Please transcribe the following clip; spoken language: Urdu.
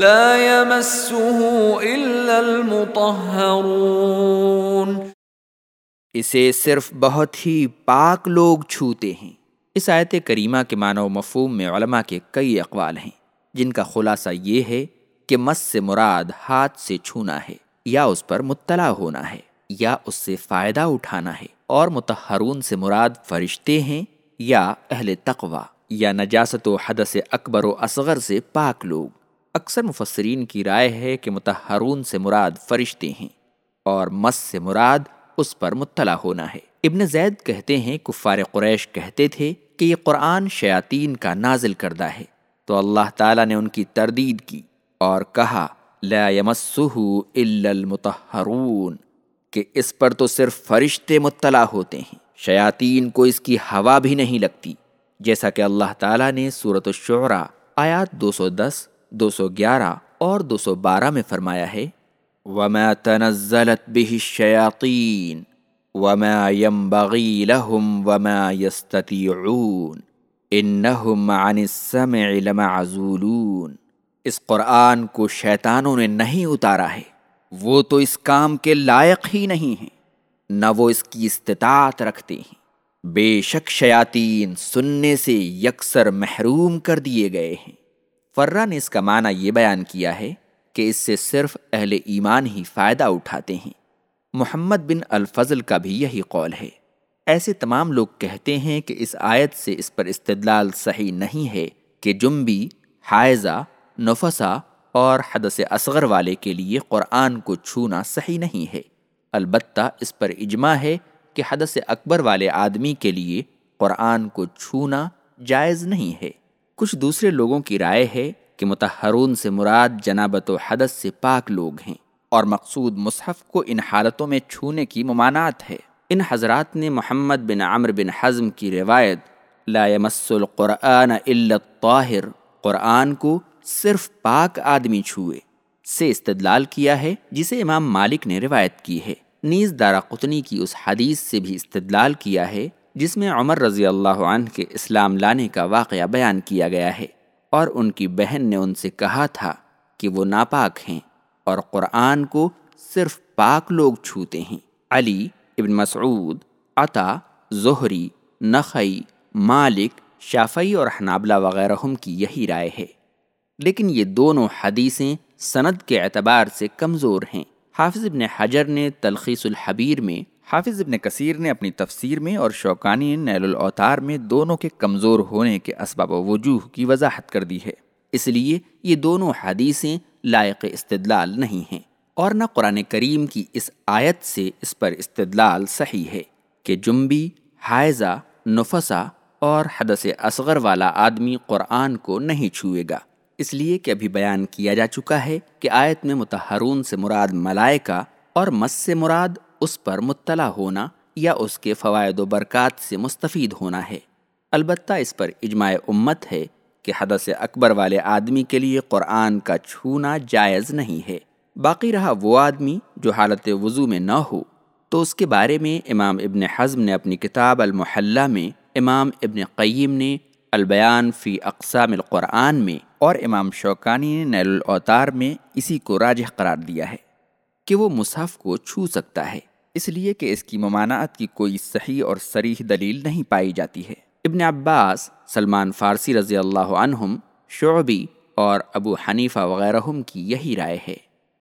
لا يمسه إلا المطهرون۔ اسے صرف بہت ہی پاک لوگ چھوتے ہیں۔ اس آیت کریمہ کے معنی و مفہوم میں علماء کے کئی اقوال ہیں۔ جن کا خلاصہ یہ ہے کہ مس سے مراد ہاتھ سے چھونا ہے یا اس پر مطلع ہونا ہے یا اس سے فائدہ اٹھانا ہے اور متحرون سے مراد فرشتے ہیں یا اہل تقوا یا نجاست و حدث اکبر و اصغر سے پاک لوگ۔ اکثر مفسرین کی رائے ہے کہ متحرون سے مراد فرشتے ہیں اور مس سے مراد اس پر مطلع ہونا ہے۔ ابن زید کہتے ہیں، کفار قریش کہتے تھے کہ یہ قرآن شیاطین کا نازل کردہ ہے۔ تو اللہ تعالیٰ نے ان کی تردید کی اور کہا، لا الا المتحرون کہ اس پر تو صرف فرشتے مطلع ہوتے ہیں۔ شیاطین کو اس کی ہوا بھی نہیں لگتی، جیسا کہ اللہ تعالیٰ نے صورت الشعراء آیات دو سو دس دو سو گیارہ اور دو سو بارہ میں فرمایا ہے، وما تنزلت به الشياطين وما ينبغي لهم وما يستطيعون انهم عن السمع لمعزولون۔ اس قرآن کو شیطانوں نے نہیں اتارا ہے، وہ تو اس کام کے لائق ہی نہیں ہیں، نہ وہ اس کی استطاعت رکھتے ہیں۔ بے شک شیاطین سننے سے یکسر محروم کر دیے گئے ہیں۔ فرہ نے اس کا معنی یہ بیان کیا ہے کہ اس سے صرف اہل ایمان ہی فائدہ اٹھاتے ہیں۔ محمد بن الفضل کا بھی یہی قول ہے۔ ایسے تمام لوگ کہتے ہیں کہ اس آیت سے اس پر استدلال صحیح نہیں ہے کہ جنبی، حائزہ نفسا اور حدث اصغر والے کے لیے قرآن کو چھونا صحیح نہیں ہے۔ البتہ اس پر اجماع ہے کہ حدث اکبر والے آدمی کے لیے قرآن کو چھونا جائز نہیں ہے۔ کچھ دوسرے لوگوں کی رائے ہے کہ متحرون سے مراد جنابت و حدث سے پاک لوگ ہیں اور مقصود مصحف کو ان حالتوں میں چھونے کی ممانعت ہے۔ ان حضرات نے محمد بن عمر بن حزم کی روایت، لا يمس القرآن الا الطاہر، قرآن کو صرف پاک آدمی چھوئے سے استدلال کیا ہے، جسے امام مالک نے روایت کی ہے۔ نیز دارا قطنی کی اس حدیث سے بھی استدلال کیا ہے جس میں عمر رضی اللہ عنہ کے اسلام لانے کا واقعہ بیان کیا گیا ہے اور ان کی بہن نے ان سے کہا تھا کہ وہ ناپاک ہیں اور قرآن کو صرف پاک لوگ چھوتے ہیں۔ علی ابن مسعود، عطا ظہری نقی مالک، شافعی اور حنابلہ وغیرہ کی یہی رائے ہے۔ لیکن یہ دونوں حدیثیں سند کے اعتبار سے کمزور ہیں۔ حافظ ابن حجر نے تلخیص الحبیر میں حافظ ابن کثیر نے اپنی تفسیر میں اور شوکانی نیل الاوتار میں دونوں کے کمزور ہونے کے اسباب و وجوہ کی وضاحت کر دی ہے۔ اس لیے یہ دونوں حدیثیں لائق استدلال نہیں ہیں اور نہ قرآن کریم کی اس آیت سے اس پر استدلال صحیح ہے کہ جنبی، حائزہ نفسا اور حدث اصغر والا آدمی قرآن کو نہیں چھوئے گا۔ اس لیے کہ ابھی بیان کیا جا چکا ہے کہ آیت میں متحرون سے مراد ملائکہ اور مس سے مراد اس پر مطلع ہونا یا اس کے فوائد و برکات سے مستفید ہونا ہے۔ البتہ اس پر اجماع امت ہے کہ حدث اکبر والے آدمی کے لیے قرآن کا چھونا جائز نہیں ہے۔ باقی رہا وہ آدمی جو حالت وضو میں نہ ہو۔ تو اس کے بارے میں امام ابن حزم نے اپنی کتاب المحلہ میں امام ابن قیم نے البیان فی اقسام القرآن میں اور امام شوکانی نے نیل الاوتار میں اسی کو راجح قرار دیا ہے کہ وہ مصحف کو چھو سکتا ہے۔ اس لیے کہ اس کی ممانعت کی کوئی صحیح اور سریح دلیل نہیں پائی جاتی ہے۔ ابن عباس، سلمان فارسی رضی اللہ عنہم، شعبی اور ابو حنیفہ وغیرہ کی یہی رائے ہے۔